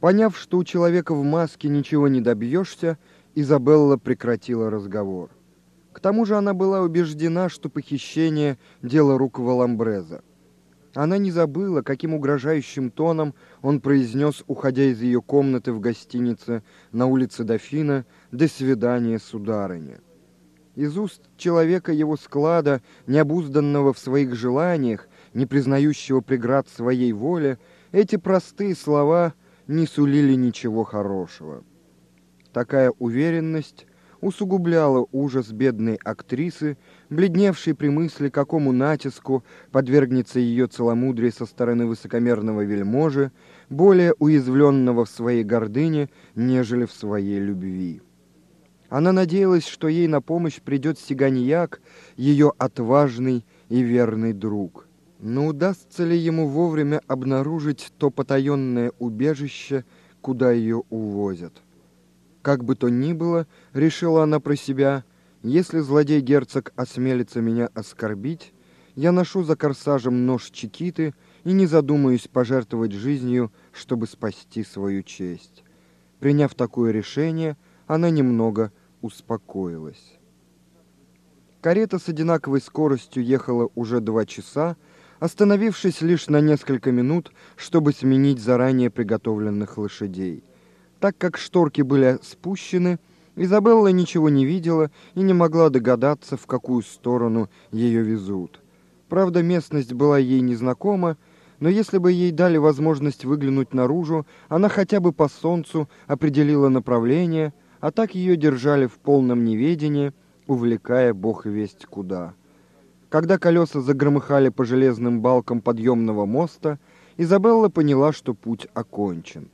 Поняв, что у человека в маске ничего не добьешься, Изабелла прекратила разговор. К тому же она была убеждена, что похищение – дело рук Валамбреза. Она не забыла, каким угрожающим тоном он произнес, уходя из ее комнаты в гостинице на улице Дофина «До свидания, сударыня». Из уст человека его склада, необузданного в своих желаниях, не признающего преград своей воле, эти простые слова не сулили ничего хорошего. Такая уверенность усугубляла ужас бедной актрисы, бледневшей при мысли, какому натиску подвергнется ее целомудрие со стороны высокомерного вельможи, более уязвленного в своей гордыне, нежели в своей любви. Она надеялась, что ей на помощь придет Сиганьяк, ее отважный и верный друг. Но удастся ли ему вовремя обнаружить то потаенное убежище, куда ее увозят? Как бы то ни было, решила она про себя, если злодей-герцог осмелится меня оскорбить, я ношу за корсажем нож Чикиты и не задумаюсь пожертвовать жизнью, чтобы спасти свою честь. Приняв такое решение, она немного успокоилась. Карета с одинаковой скоростью ехала уже два часа, остановившись лишь на несколько минут, чтобы сменить заранее приготовленных лошадей – так как шторки были спущены, Изабелла ничего не видела и не могла догадаться, в какую сторону ее везут. Правда, местность была ей незнакома, но если бы ей дали возможность выглянуть наружу, она хотя бы по солнцу определила направление, а так ее держали в полном неведении, увлекая бог весть куда. Когда колеса загромыхали по железным балкам подъемного моста, Изабелла поняла, что путь окончен.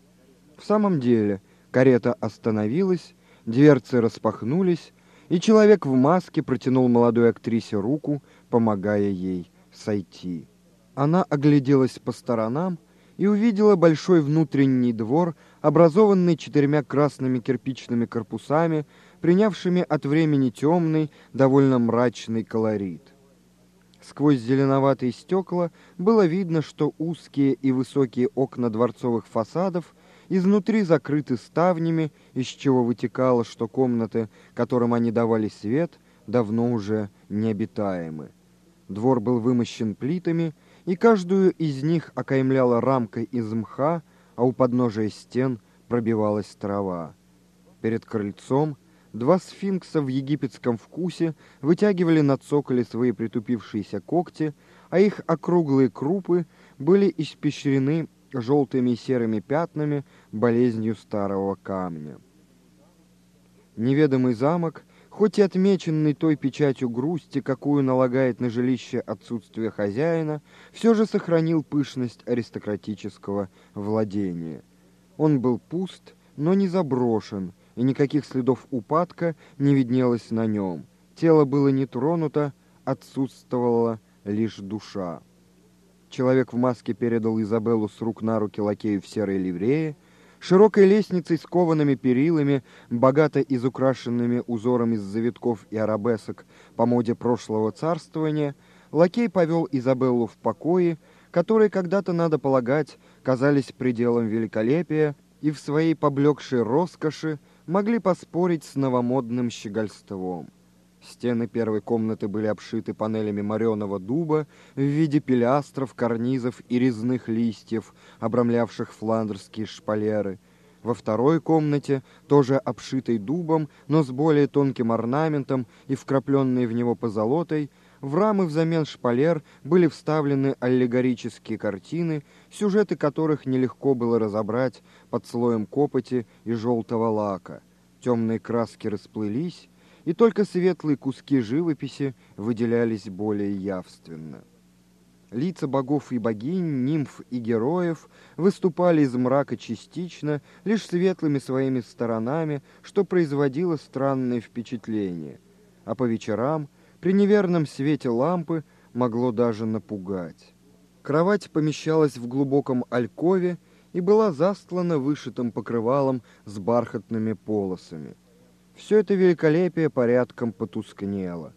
В самом деле, карета остановилась, дверцы распахнулись, и человек в маске протянул молодой актрисе руку, помогая ей сойти. Она огляделась по сторонам и увидела большой внутренний двор, образованный четырьмя красными кирпичными корпусами, принявшими от времени темный, довольно мрачный колорит. Сквозь зеленоватые стекла было видно, что узкие и высокие окна дворцовых фасадов изнутри закрыты ставнями, из чего вытекало, что комнаты, которым они давали свет, давно уже необитаемы. Двор был вымощен плитами, и каждую из них окаймляла рамка из мха, а у подножия стен пробивалась трава. Перед крыльцом два сфинкса в египетском вкусе вытягивали на цоколе свои притупившиеся когти, а их округлые крупы были испещрены желтыми и серыми пятнами болезнью старого камня. Неведомый замок, хоть и отмеченный той печатью грусти, какую налагает на жилище отсутствие хозяина, все же сохранил пышность аристократического владения. Он был пуст, но не заброшен, и никаких следов упадка не виднелось на нем. Тело было не тронуто, отсутствовала лишь душа. Человек в маске передал Изабеллу с рук на руки лакею в серой ливрее. Широкой лестницей с коваными перилами, богато изукрашенными узором из завитков и арабесок по моде прошлого царствования, лакей повел Изабеллу в покои, которые когда-то, надо полагать, казались пределом великолепия и в своей поблекшей роскоши могли поспорить с новомодным щегольством. Стены первой комнаты были обшиты панелями мореного дуба в виде пилястров, карнизов и резных листьев, обрамлявших фландерские шпалеры. Во второй комнате, тоже обшитой дубом, но с более тонким орнаментом и вкрапленной в него позолотой, в рамы взамен шпалер были вставлены аллегорические картины, сюжеты которых нелегко было разобрать под слоем копоти и желтого лака. Темные краски расплылись, и только светлые куски живописи выделялись более явственно. Лица богов и богинь, нимф и героев выступали из мрака частично, лишь светлыми своими сторонами, что производило странное впечатление, а по вечерам при неверном свете лампы могло даже напугать. Кровать помещалась в глубоком алькове и была застлана вышитым покрывалом с бархатными полосами. Все это великолепие порядком потускнело.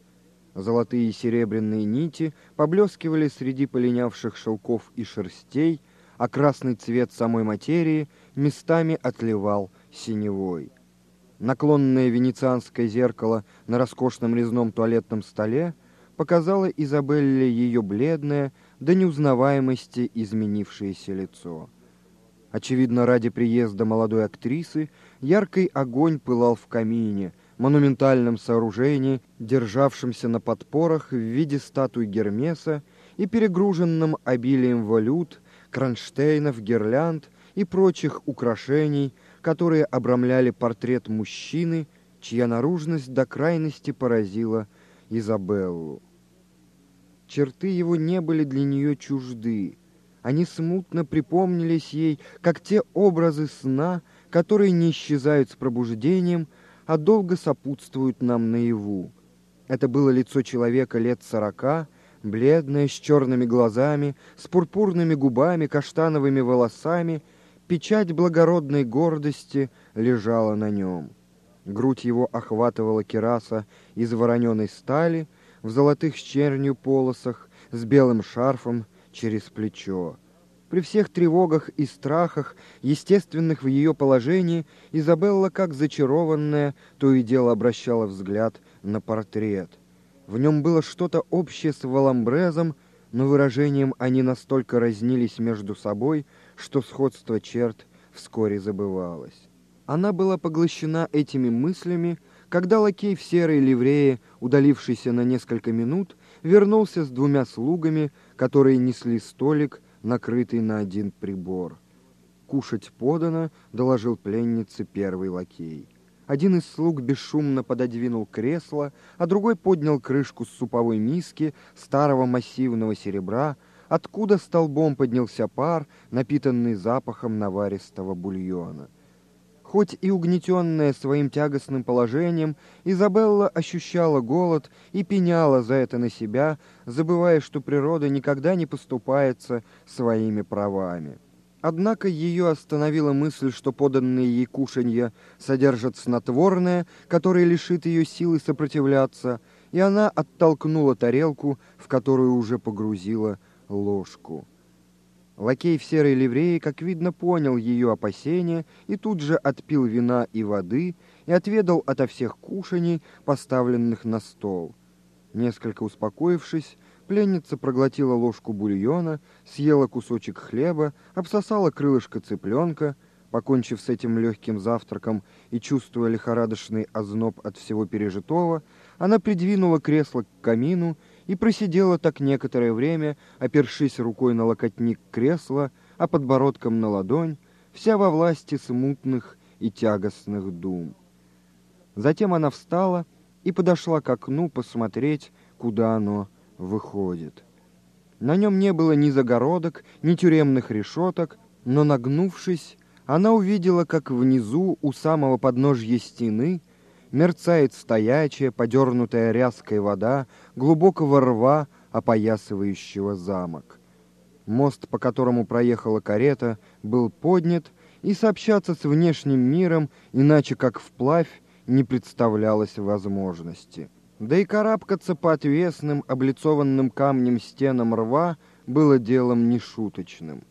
Золотые и серебряные нити поблескивали среди полинявших шелков и шерстей, а красный цвет самой материи местами отливал синевой. Наклонное венецианское зеркало на роскошном резном туалетном столе показало Изабелле ее бледное, до неузнаваемости изменившееся лицо. Очевидно, ради приезда молодой актрисы яркий огонь пылал в камине, монументальном сооружении, державшемся на подпорах в виде статуи Гермеса и перегруженном обилием валют, кронштейнов, гирлянд и прочих украшений, которые обрамляли портрет мужчины, чья наружность до крайности поразила Изабеллу. Черты его не были для нее чужды, они смутно припомнились ей, как те образы сна, которые не исчезают с пробуждением, а долго сопутствуют нам наяву. Это было лицо человека лет сорока, бледное, с черными глазами, с пурпурными губами, каштановыми волосами, печать благородной гордости лежала на нем. Грудь его охватывала кераса из вороненой стали, в золотых с чернью полосах, с белым шарфом, через плечо. При всех тревогах и страхах, естественных в ее положении, Изабелла, как зачарованная, то и дело обращала взгляд на портрет. В нем было что-то общее с Валамбрезом, но выражением они настолько разнились между собой, что сходство черт вскоре забывалось. Она была поглощена этими мыслями, когда лакей в серой ливрее, удалившийся на несколько минут, вернулся с двумя слугами, которые несли столик, накрытый на один прибор. «Кушать подано», — доложил пленнице первый лакей. Один из слуг бесшумно пододвинул кресло, а другой поднял крышку с суповой миски старого массивного серебра, откуда столбом поднялся пар, напитанный запахом наваристого бульона. Хоть и угнетенная своим тягостным положением, Изабелла ощущала голод и пеняла за это на себя, забывая, что природа никогда не поступается своими правами. Однако ее остановила мысль, что поданные ей кушанья содержат снотворное, которое лишит ее силы сопротивляться, и она оттолкнула тарелку, в которую уже погрузила ложку. Лакей в серой ливреи, как видно, понял ее опасения и тут же отпил вина и воды и отведал ото всех кушаний, поставленных на стол. Несколько успокоившись, пленница проглотила ложку бульона, съела кусочек хлеба, обсосала крылышко цыпленка, покончив с этим легким завтраком и чувствуя лихорадочный озноб от всего пережитого, она придвинула кресло к камину и просидела так некоторое время, опершись рукой на локотник кресла, а подбородком на ладонь, вся во власти смутных и тягостных дум. Затем она встала и подошла к окну посмотреть, куда оно выходит. На нем не было ни загородок, ни тюремных решеток, но, нагнувшись, она увидела, как внизу, у самого подножья стены, мерцает стоячая, подернутая ряской вода глубокого рва, опоясывающего замок. Мост, по которому проехала карета, был поднят, и сообщаться с внешним миром, иначе как вплавь, не представлялось возможности. Да и карабкаться по отвесным, облицованным камнем стенам рва было делом нешуточным.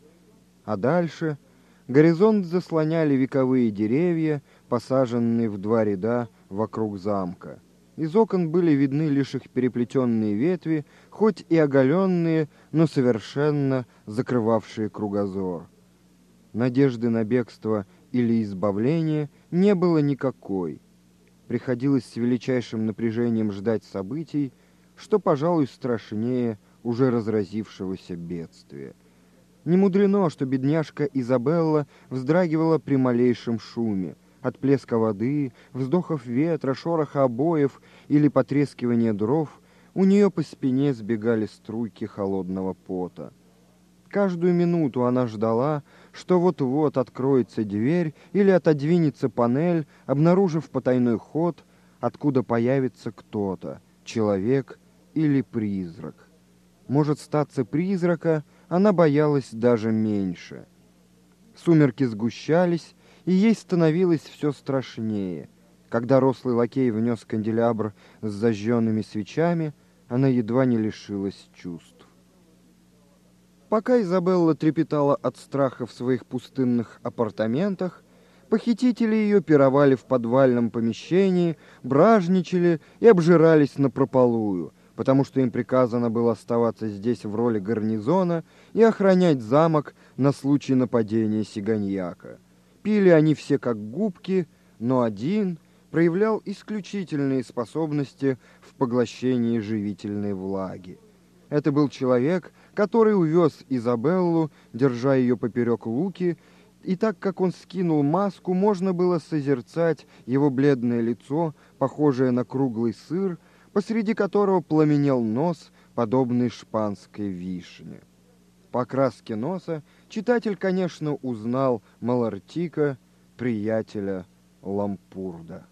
А дальше горизонт заслоняли вековые деревья, посаженные в два ряда вокруг замка. Из окон были видны лишь их переплетенные ветви, хоть и оголенные, но совершенно закрывавшие кругозор. Надежды на бегство или избавление не было никакой. Приходилось с величайшим напряжением ждать событий, что, пожалуй, страшнее уже разразившегося бедствия. Не мудрено, что бедняжка Изабелла вздрагивала при малейшем шуме – от плеска воды, вздохов ветра, шороха обоев или потрескивания дров, у нее по спине сбегали струйки холодного пота. Каждую минуту она ждала, что вот-вот откроется дверь или отодвинется панель, обнаружив потайной ход, откуда появится кто-то, человек или призрак. Может статься призрака, она боялась даже меньше. Сумерки сгущались, и ей становилось все страшнее. Когда рослый лакей внес канделябр с зажженными свечами, она едва не лишилась чувств. Пока Изабелла трепетала от страха в своих пустынных апартаментах, похитители ее пировали в подвальном помещении, бражничали и обжирались на прополую, потому что им приказано было оставаться здесь в роли гарнизона и охранять замок на случай нападения сиганьяка. Пили они все как губки, но один проявлял исключительные способности в поглощении живительной влаги. Это был человек, который увез Изабеллу, держа ее поперек луки, и так как он скинул маску, можно было созерцать его бледное лицо, похожее на круглый сыр, посреди которого пламенел нос, подобный шпанской вишне. По краске носа читатель, конечно, узнал Малартика, приятеля Лампурда.